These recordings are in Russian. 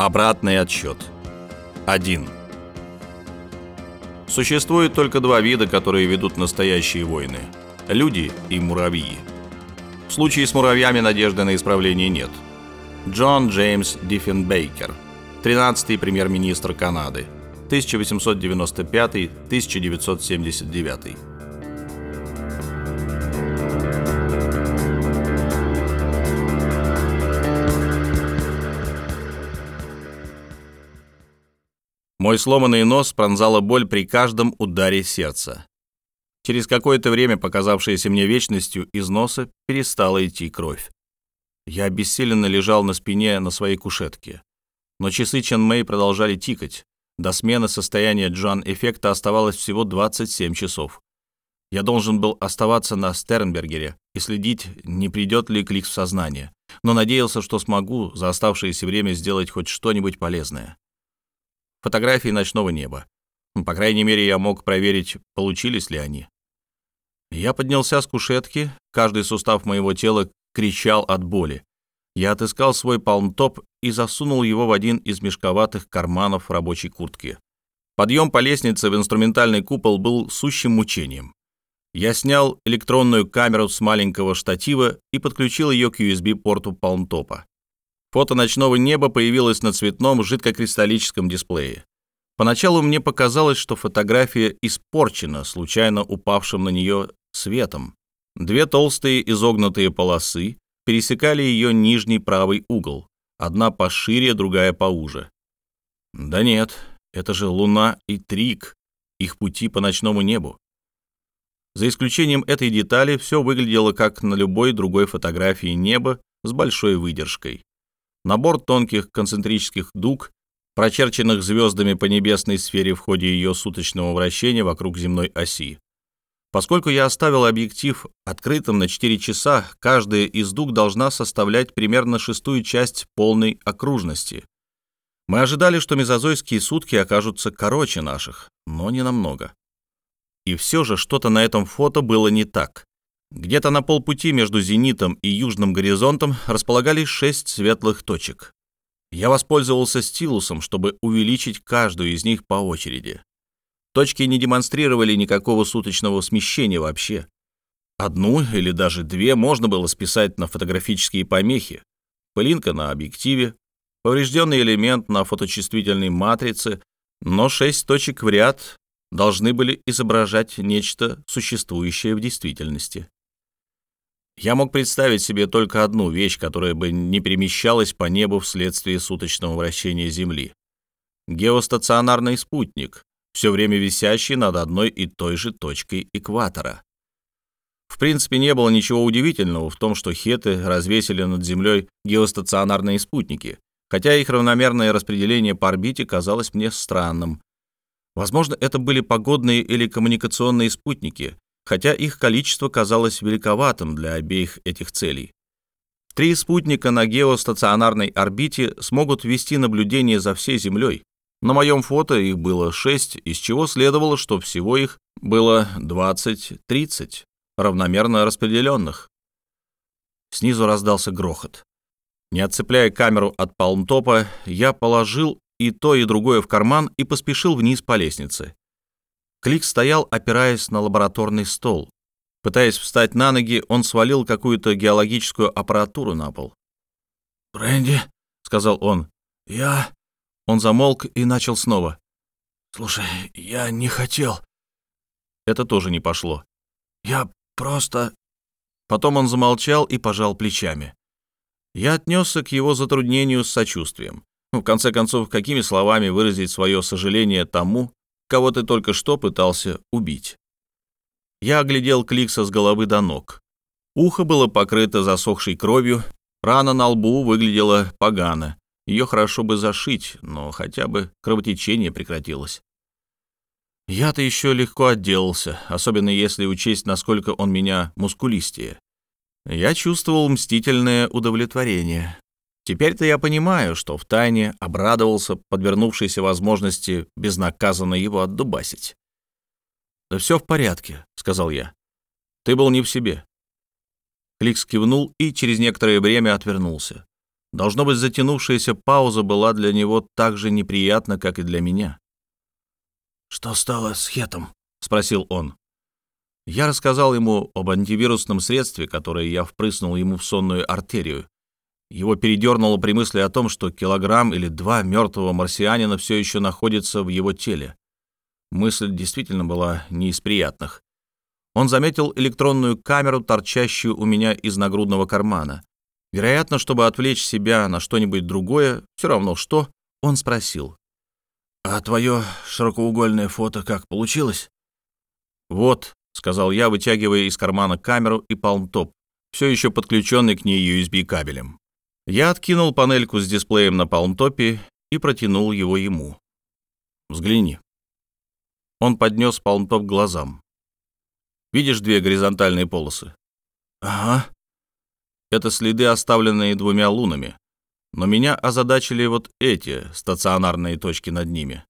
Обратный отсчет. 1. Существует только два вида, которые ведут настоящие войны – люди и муравьи. В случае с муравьями надежды на исправление нет. Джон Джеймс Диффенбейкер, 13-й премьер-министр Канады, 1895-1979. Мой сломанный нос пронзала боль при каждом ударе сердца. Через какое-то время, показавшееся мне вечностью, из носа перестала идти кровь. Я обессиленно лежал на спине на своей кушетке. Но часы Чен Мэй продолжали тикать. До смены состояния Джан-эффекта оставалось всего 27 часов. Я должен был оставаться на Стернбергере и следить, не придет ли клик в сознание, но надеялся, что смогу за оставшееся время сделать хоть что-нибудь полезное фотографии ночного неба. По крайней мере, я мог проверить, получились ли они. Я поднялся с кушетки, каждый сустав моего тела кричал от боли. Я отыскал свой палмтоп и засунул его в один из мешковатых карманов рабочей куртки. Подъем по лестнице в инструментальный купол был сущим мучением. Я снял электронную камеру с маленького штатива и подключил ее к USB-порту палмтопа. Фото ночного неба появилось на цветном жидкокристаллическом дисплее. Поначалу мне показалось, что фотография испорчена случайно упавшим на нее светом. Две толстые изогнутые полосы пересекали ее нижний правый угол, одна пошире, другая поуже. Да нет, это же Луна и Трик, их пути по ночному небу. За исключением этой детали все выглядело как на любой другой фотографии неба с большой выдержкой набор тонких концентрических дуг, прочерченных звездами по небесной сфере в ходе ее суточного вращения вокруг земной оси. Поскольку я оставил объектив открытым на 4 часа, каждая из дуг должна составлять примерно шестую часть полной окружности. Мы ожидали, что мезозойские сутки окажутся короче наших, но не намного. И все же что-то на этом фото было не так. Где-то на полпути между зенитом и южным горизонтом располагались шесть светлых точек. Я воспользовался стилусом, чтобы увеличить каждую из них по очереди. Точки не демонстрировали никакого суточного смещения вообще. Одну или даже две можно было списать на фотографические помехи. Пылинка на объективе, поврежденный элемент на фоточувствительной матрице, но шесть точек в ряд должны были изображать нечто, существующее в действительности. Я мог представить себе только одну вещь, которая бы не перемещалась по небу вследствие суточного вращения Земли. Геостационарный спутник, все время висящий над одной и той же точкой экватора. В принципе, не было ничего удивительного в том, что хеты развесили над Землей геостационарные спутники, хотя их равномерное распределение по орбите казалось мне странным. Возможно, это были погодные или коммуникационные спутники, хотя их количество казалось великоватым для обеих этих целей. Три спутника на геостационарной орбите смогут вести наблюдение за всей Землей. На моем фото их было шесть, из чего следовало, что всего их было 20-30, равномерно распределенных. Снизу раздался грохот. Не отцепляя камеру от палмтопа, я положил и то, и другое в карман и поспешил вниз по лестнице. Клик стоял, опираясь на лабораторный стол. Пытаясь встать на ноги, он свалил какую-то геологическую аппаратуру на пол. «Бренди», — сказал он, — «я...» Он замолк и начал снова. «Слушай, я не хотел...» Это тоже не пошло. «Я просто...» Потом он замолчал и пожал плечами. Я отнесся к его затруднению с сочувствием. В конце концов, какими словами выразить свое сожаление тому, кого ты только что пытался убить. Я оглядел Кликса с головы до ног. Ухо было покрыто засохшей кровью, рана на лбу выглядела погано. Ее хорошо бы зашить, но хотя бы кровотечение прекратилось. Я-то еще легко отделался, особенно если учесть, насколько он меня мускулистее. Я чувствовал мстительное удовлетворение. Теперь-то я понимаю, что втайне обрадовался подвернувшейся возможности безнаказанно его отдубасить. «Да все в порядке», — сказал я. «Ты был не в себе». Кликс кивнул и через некоторое время отвернулся. Должно быть, затянувшаяся пауза была для него так же неприятна, как и для меня. «Что стало с Хетом?» — спросил он. Я рассказал ему об антивирусном средстве, которое я впрыснул ему в сонную артерию. Его передернуло при мысли о том, что килограмм или два мертвого марсианина все еще находится в его теле. Мысль действительно была не из приятных. Он заметил электронную камеру, торчащую у меня из нагрудного кармана. Вероятно, чтобы отвлечь себя на что-нибудь другое, все равно что, он спросил. «А твое широкоугольное фото как получилось?» «Вот», — сказал я, вытягивая из кармана камеру и палмтоп, все еще подключенный к ней USB-кабелем. Я откинул панельку с дисплеем на палмтопе и протянул его ему. «Взгляни». Он поднес палмтоп к глазам. «Видишь две горизонтальные полосы?» «Ага», это следы, оставленные двумя лунами. Но меня озадачили вот эти стационарные точки над ними.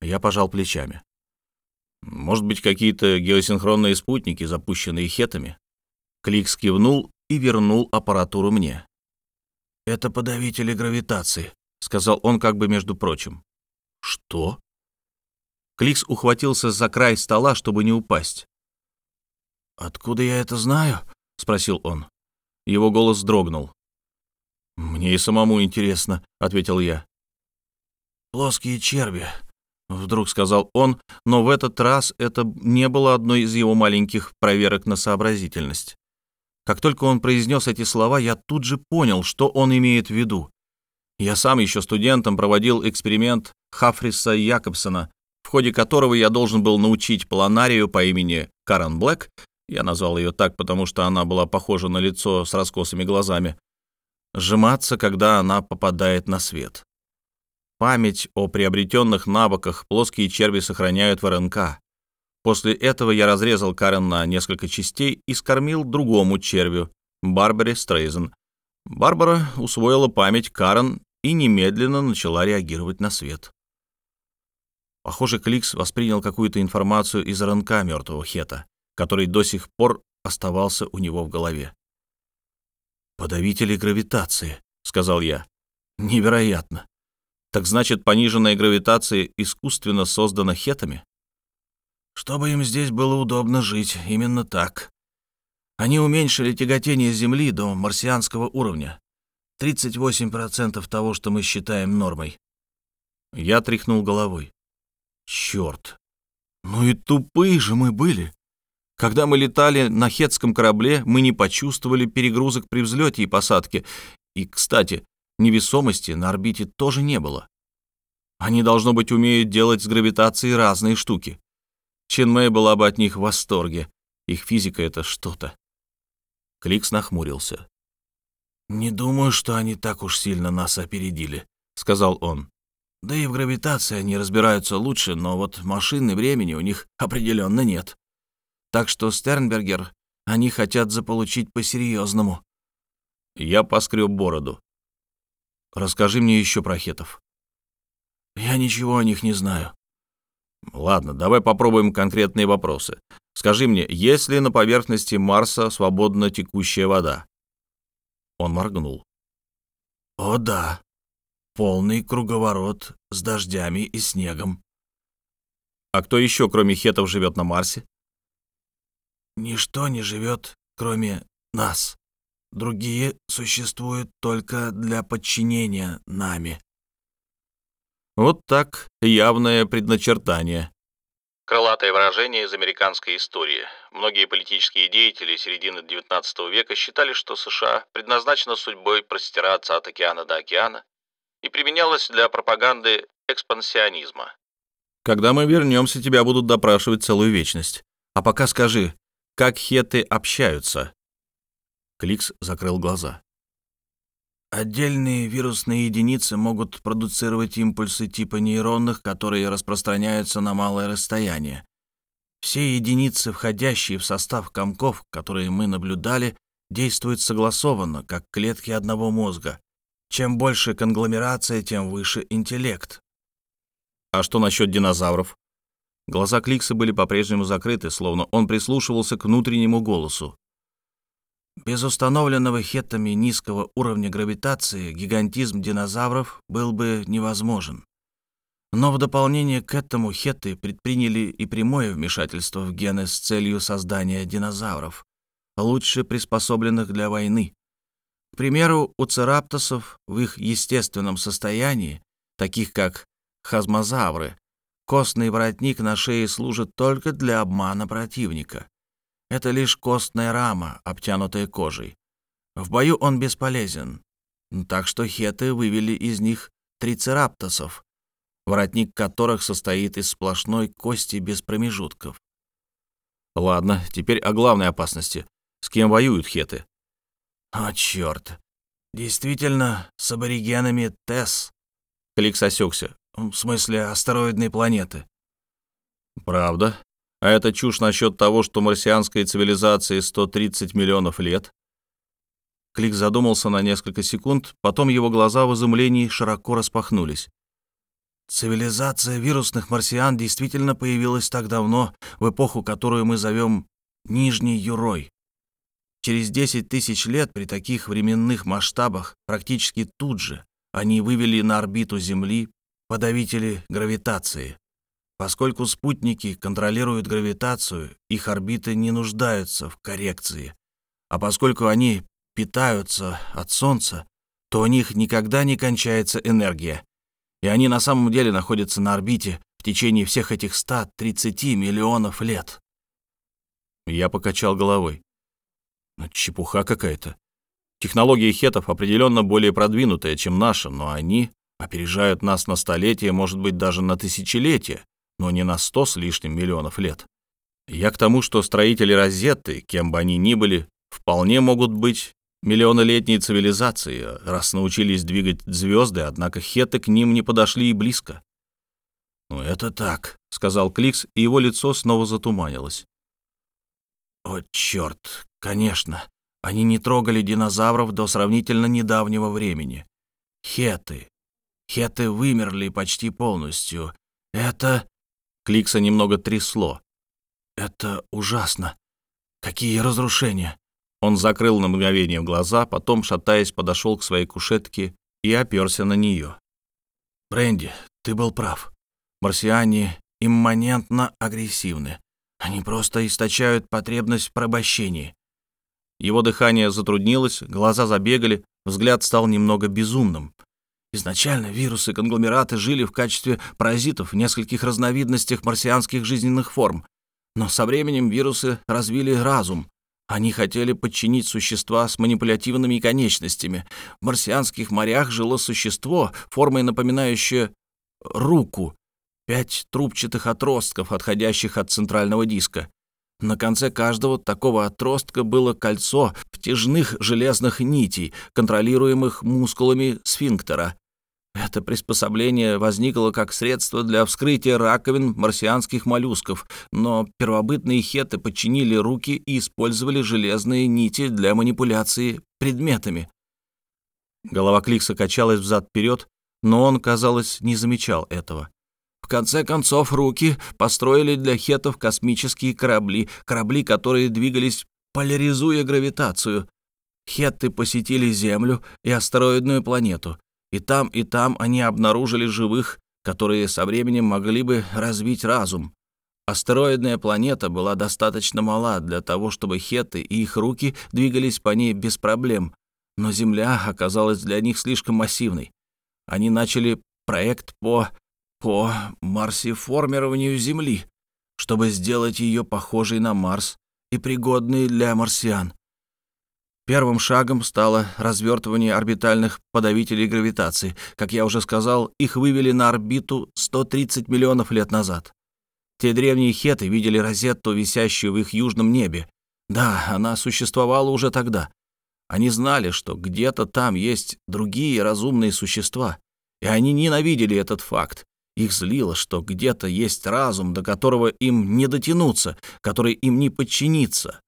Я пожал плечами. Может быть, какие-то геосинхронные спутники, запущенные хетами? Клик скивнул и вернул аппаратуру мне. «Это подавители гравитации», — сказал он как бы между прочим. «Что?» Кликс ухватился за край стола, чтобы не упасть. «Откуда я это знаю?» — спросил он. Его голос дрогнул. «Мне и самому интересно», — ответил я. «Плоские черви», — вдруг сказал он, но в этот раз это не было одной из его маленьких проверок на сообразительность. Как только он произнес эти слова, я тут же понял, что он имеет в виду. Я сам еще студентом проводил эксперимент Хафриса Якобсона, в ходе которого я должен был научить планарию по имени Карен Блэк я назвал ее так, потому что она была похожа на лицо с раскосыми глазами, сжиматься, когда она попадает на свет. Память о приобретенных навыках плоские черви сохраняют в РНК. После этого я разрезал Карен на несколько частей и скормил другому червю, Барбаре Стрейзен. Барбара усвоила память Карен и немедленно начала реагировать на свет. Похоже, Кликс воспринял какую-то информацию из РНК мертвого Хета который до сих пор оставался у него в голове. «Подавители гравитации», — сказал я. «Невероятно. Так значит, пониженная гравитация искусственно создана хетами?» «Чтобы им здесь было удобно жить, именно так. Они уменьшили тяготение Земли до марсианского уровня. 38% того, что мы считаем нормой». Я тряхнул головой. «Черт! Ну и тупые же мы были!» Когда мы летали на хетском корабле, мы не почувствовали перегрузок при взлете и посадке. И, кстати, невесомости на орбите тоже не было. Они, должно быть, умеют делать с гравитацией разные штуки. Чен Мэй была бы от них в восторге. Их физика — это что-то. Кликс нахмурился. «Не думаю, что они так уж сильно нас опередили», — сказал он. «Да и в гравитации они разбираются лучше, но вот машины времени у них определенно нет». Так что, Стернбергер, они хотят заполучить по-серьезному. Я поскреб бороду. Расскажи мне еще про хетов. Я ничего о них не знаю. Ладно, давай попробуем конкретные вопросы. Скажи мне, есть ли на поверхности Марса свободно текущая вода? Он моргнул. О да, полный круговорот с дождями и снегом. А кто еще, кроме хетов, живет на Марсе? Ничто не живет, кроме нас. Другие существуют только для подчинения нами. Вот так явное предначертание. Крылатое выражение из американской истории. Многие политические деятели середины XIX века считали, что США предназначена судьбой простираться от океана до океана и применялось для пропаганды экспансионизма. Когда мы вернемся, тебя будут допрашивать целую вечность. А пока скажи, как хеты общаются. Кликс закрыл глаза. Отдельные вирусные единицы могут продуцировать импульсы типа нейронных, которые распространяются на малое расстояние. Все единицы, входящие в состав комков, которые мы наблюдали, действуют согласованно, как клетки одного мозга. Чем больше конгломерация, тем выше интеллект. А что насчет динозавров? Глаза Кликса были по-прежнему закрыты, словно он прислушивался к внутреннему голосу. Без установленного хеттами низкого уровня гравитации гигантизм динозавров был бы невозможен. Но в дополнение к этому хетты предприняли и прямое вмешательство в гены с целью создания динозавров, лучше приспособленных для войны. К примеру, у цераптосов в их естественном состоянии, таких как хазмозавры, костный воротник на шее служит только для обмана противника. Это лишь костная рама, обтянутая кожей. В бою он бесполезен. Так что хеты вывели из них трицераптосов, воротник которых состоит из сплошной кости без промежутков. Ладно, теперь о главной опасности. С кем воюют хеты? О, черт. Действительно, с аборигенами Тесс. Кликс осекся. В смысле, астероидной планеты. Правда? А это чушь насчет того, что марсианской цивилизации 130 миллионов лет. Клик задумался на несколько секунд, потом его глаза в изумлении широко распахнулись. Цивилизация вирусных марсиан действительно появилась так давно, в эпоху, которую мы зовем Нижней Юрой. Через 10 тысяч лет при таких временных масштабах практически тут же они вывели на орбиту Земли подавители гравитации. Поскольку спутники контролируют гравитацию, их орбиты не нуждаются в коррекции. А поскольку они питаются от Солнца, то у них никогда не кончается энергия. И они на самом деле находятся на орбите в течение всех этих 130 миллионов лет. Я покачал головой. Ну, чепуха какая-то. Технология хетов определенно более продвинутая, чем наша, но они опережают нас на столетия, может быть, даже на тысячелетия но не на сто с лишним миллионов лет. Я к тому, что строители Розетты, кем бы они ни были, вполне могут быть миллионолетней цивилизацией, раз научились двигать звезды, однако хеты к ним не подошли и близко. «Ну, это так», — сказал Кликс, и его лицо снова затуманилось. «О, черт, конечно, они не трогали динозавров до сравнительно недавнего времени. Хеты. Хеты вымерли почти полностью. Это...» Кликса немного трясло. «Это ужасно. Какие разрушения!» Он закрыл на мгновение глаза, потом, шатаясь, подошел к своей кушетке и оперся на нее. «Бренди, ты был прав. Марсиане имманентно агрессивны. Они просто источают потребность в порабощении». Его дыхание затруднилось, глаза забегали, взгляд стал немного безумным. Изначально вирусы-конгломераты жили в качестве паразитов в нескольких разновидностях марсианских жизненных форм. Но со временем вирусы развили разум. Они хотели подчинить существа с манипулятивными конечностями. В марсианских морях жило существо, формой напоминающее руку. Пять трубчатых отростков, отходящих от центрального диска. На конце каждого такого отростка было кольцо втяжных железных нитей, контролируемых мускулами сфинктера. Это приспособление возникло как средство для вскрытия раковин марсианских моллюсков, но первобытные хеты подчинили руки и использовали железные нити для манипуляции предметами. Голова Кликса качалась взад-вперед, но он, казалось, не замечал этого. В конце концов, руки построили для хетов космические корабли, корабли, которые двигались, поляризуя гравитацию. Хетты посетили Землю и астероидную планету. И там, и там они обнаружили живых, которые со временем могли бы развить разум. Астероидная планета была достаточно мала для того, чтобы хеты и их руки двигались по ней без проблем, но Земля оказалась для них слишком массивной. Они начали проект по по марсиформированию Земли, чтобы сделать ее похожей на Марс и пригодной для марсиан. Первым шагом стало развертывание орбитальных подавителей гравитации. Как я уже сказал, их вывели на орбиту 130 миллионов лет назад. Те древние хеты видели розетту, висящую в их южном небе. Да, она существовала уже тогда. Они знали, что где-то там есть другие разумные существа, и они ненавидели этот факт, их злило, что где-то есть разум, до которого им не дотянуться, который им не подчинится.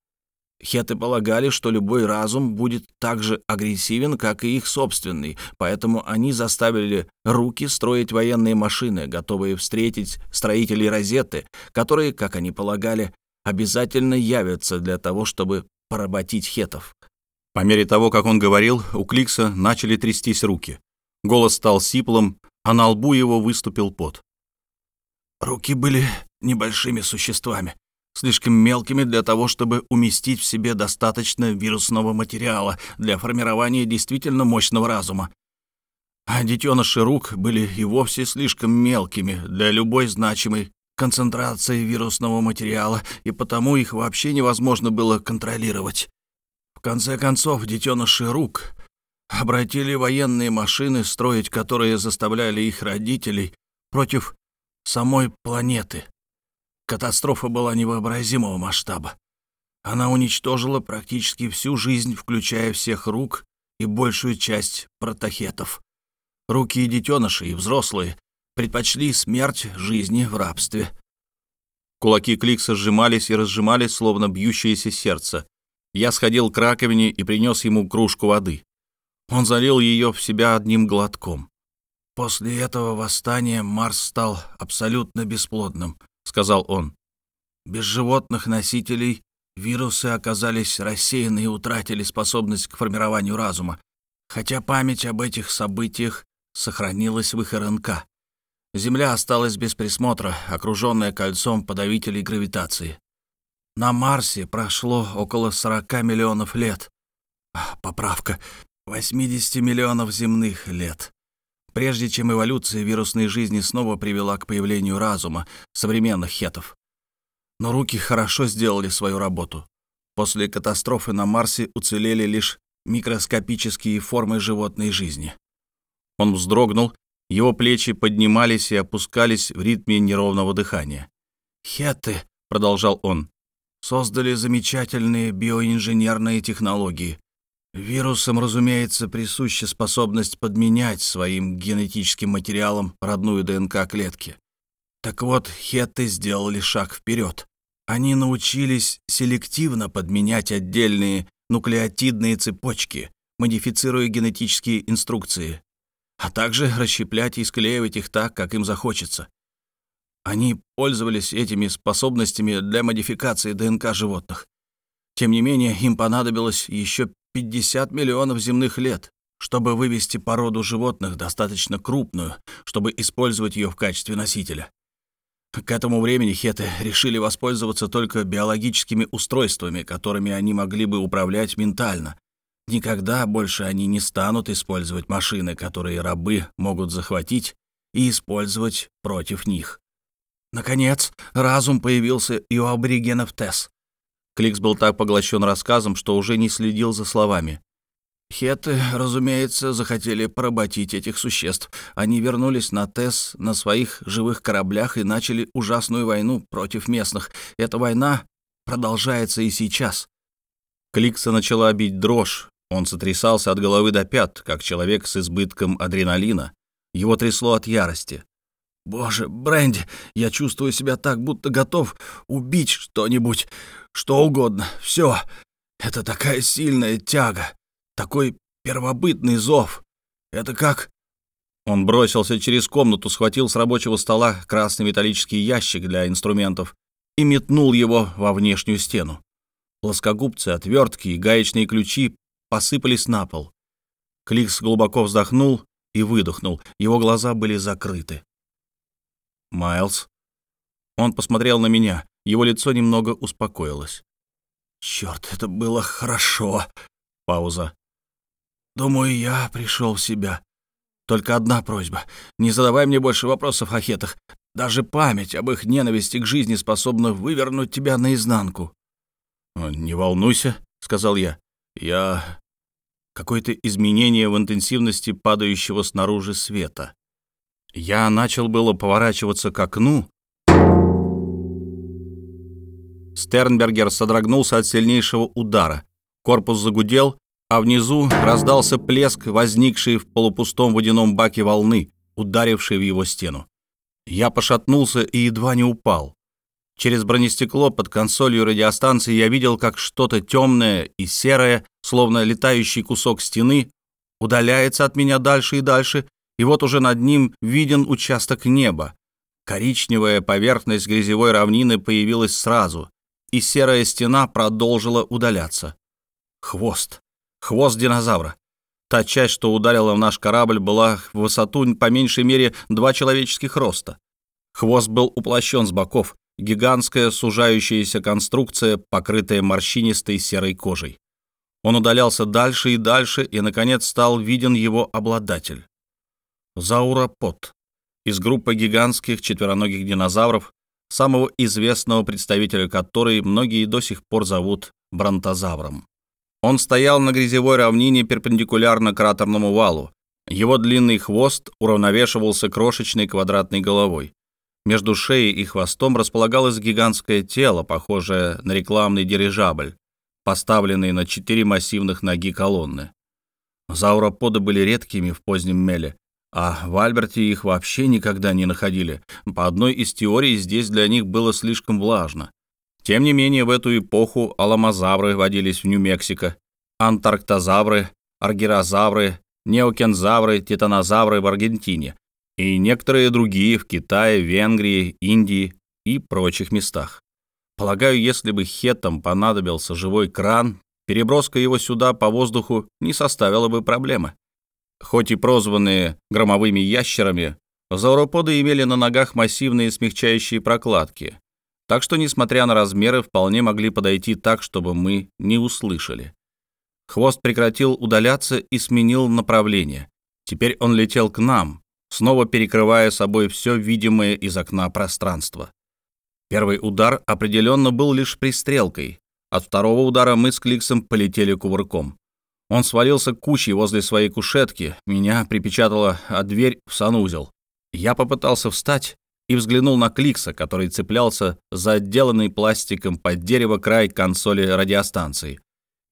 Хеты полагали, что любой разум будет так же агрессивен, как и их собственный, поэтому они заставили руки строить военные машины, готовые встретить строителей розеты, которые, как они полагали, обязательно явятся для того, чтобы поработить хетов. По мере того, как он говорил, у Кликса начали трястись руки. Голос стал сиплым, а на лбу его выступил пот. Руки были небольшими существами, слишком мелкими для того, чтобы уместить в себе достаточно вирусного материала для формирования действительно мощного разума. А детеныши рук были и вовсе слишком мелкими для любой значимой концентрации вирусного материала, и потому их вообще невозможно было контролировать. В конце концов, детеныши рук обратили военные машины, строить которые заставляли их родителей против самой планеты. Катастрофа была невообразимого масштаба. Она уничтожила практически всю жизнь, включая всех рук и большую часть протохетов. Руки и детеныши, и взрослые предпочли смерть жизни в рабстве. Кулаки Кликса сжимались и разжимались, словно бьющееся сердце. Я сходил к раковине и принес ему кружку воды. Он залил ее в себя одним глотком. «После этого восстания Марс стал абсолютно бесплодным», — сказал он. «Без животных носителей вирусы оказались рассеяны и утратили способность к формированию разума, хотя память об этих событиях сохранилась в их РНК. Земля осталась без присмотра, окруженная кольцом подавителей гравитации. На Марсе прошло около 40 миллионов лет. Поправка. 80 миллионов земных лет. Прежде чем эволюция вирусной жизни снова привела к появлению разума современных хетов. Но руки хорошо сделали свою работу. После катастрофы на Марсе уцелели лишь микроскопические формы животной жизни. Он вздрогнул, его плечи поднимались и опускались в ритме неровного дыхания. «Хеты», — продолжал он, создали замечательные биоинженерные технологии. Вирусам, разумеется, присуща способность подменять своим генетическим материалом родную ДНК клетки. Так вот, хетты сделали шаг вперед. Они научились селективно подменять отдельные нуклеотидные цепочки, модифицируя генетические инструкции, а также расщеплять и склеивать их так, как им захочется. Они пользовались этими способностями для модификации ДНК животных. Тем не менее, им понадобилось еще 50 миллионов земных лет, чтобы вывести породу животных достаточно крупную, чтобы использовать ее в качестве носителя. К этому времени хеты решили воспользоваться только биологическими устройствами, которыми они могли бы управлять ментально. Никогда больше они не станут использовать машины, которые рабы могут захватить и использовать против них. Наконец, разум появился и у аборигенов Тесс. Кликс был так поглощен рассказом, что уже не следил за словами. Хеты, разумеется, захотели поработить этих существ. Они вернулись на Тесс на своих живых кораблях и начали ужасную войну против местных. Эта война продолжается и сейчас. Кликса начала бить дрожь. Он сотрясался от головы до пят, как человек с избытком адреналина. Его трясло от ярости. Боже, Бренди, я чувствую себя так, будто готов убить что-нибудь, что угодно. Все. Это такая сильная тяга, такой первобытный зов. Это как... Он бросился через комнату, схватил с рабочего стола красный металлический ящик для инструментов и метнул его во внешнюю стену. Плоскогубцы, отвертки и гаечные ключи посыпались на пол. Кликс глубоко вздохнул и выдохнул. Его глаза были закрыты. «Майлз?» Он посмотрел на меня. Его лицо немного успокоилось. «Черт, это было хорошо!» Пауза. «Думаю, я пришел в себя. Только одна просьба. Не задавай мне больше вопросов о хетах. Даже память об их ненависти к жизни способна вывернуть тебя наизнанку». «Не волнуйся», — сказал я. «Я...» Какое-то изменение в интенсивности падающего снаружи света. Я начал было поворачиваться к окну. Стернбергер содрогнулся от сильнейшего удара. Корпус загудел, а внизу раздался плеск, возникший в полупустом водяном баке волны, ударившей в его стену. Я пошатнулся и едва не упал. Через бронестекло под консолью радиостанции я видел, как что-то темное и серое, словно летающий кусок стены, удаляется от меня дальше и дальше, и вот уже над ним виден участок неба. Коричневая поверхность грязевой равнины появилась сразу, и серая стена продолжила удаляться. Хвост. Хвост динозавра. Та часть, что ударила в наш корабль, была в высоту по меньшей мере два человеческих роста. Хвост был уплощен с боков, гигантская сужающаяся конструкция, покрытая морщинистой серой кожей. Он удалялся дальше и дальше, и, наконец, стал виден его обладатель. Зауропод из группы гигантских четвероногих динозавров, самого известного представителя которой многие до сих пор зовут бронтозавром. Он стоял на грязевой равнине перпендикулярно кратерному валу. Его длинный хвост уравновешивался крошечной квадратной головой. Между шеей и хвостом располагалось гигантское тело, похожее на рекламный дирижабль, поставленный на четыре массивных ноги колонны. Зауроподы были редкими в позднем меле, а в Альберте их вообще никогда не находили. По одной из теорий здесь для них было слишком влажно. Тем не менее, в эту эпоху аламозавры водились в Нью-Мексико, антарктозавры, аргирозавры, неокензавры, титанозавры в Аргентине и некоторые другие в Китае, Венгрии, Индии и прочих местах. Полагаю, если бы хетам понадобился живой кран, переброска его сюда по воздуху не составила бы проблемы. Хоть и прозванные громовыми ящерами, зауроподы имели на ногах массивные смягчающие прокладки, так что, несмотря на размеры, вполне могли подойти так, чтобы мы не услышали. Хвост прекратил удаляться и сменил направление. Теперь он летел к нам, снова перекрывая собой все видимое из окна пространство. Первый удар определенно был лишь пристрелкой. От второго удара мы с Кликсом полетели кувырком. Он свалился кучей возле своей кушетки, меня припечатало от дверь в санузел. Я попытался встать и взглянул на Кликса, который цеплялся за отделанный пластиком под дерево край консоли радиостанции.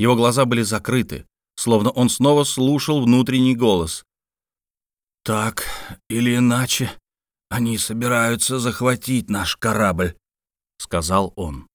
Его глаза были закрыты, словно он снова слушал внутренний голос. «Так или иначе, они собираются захватить наш корабль», — сказал он.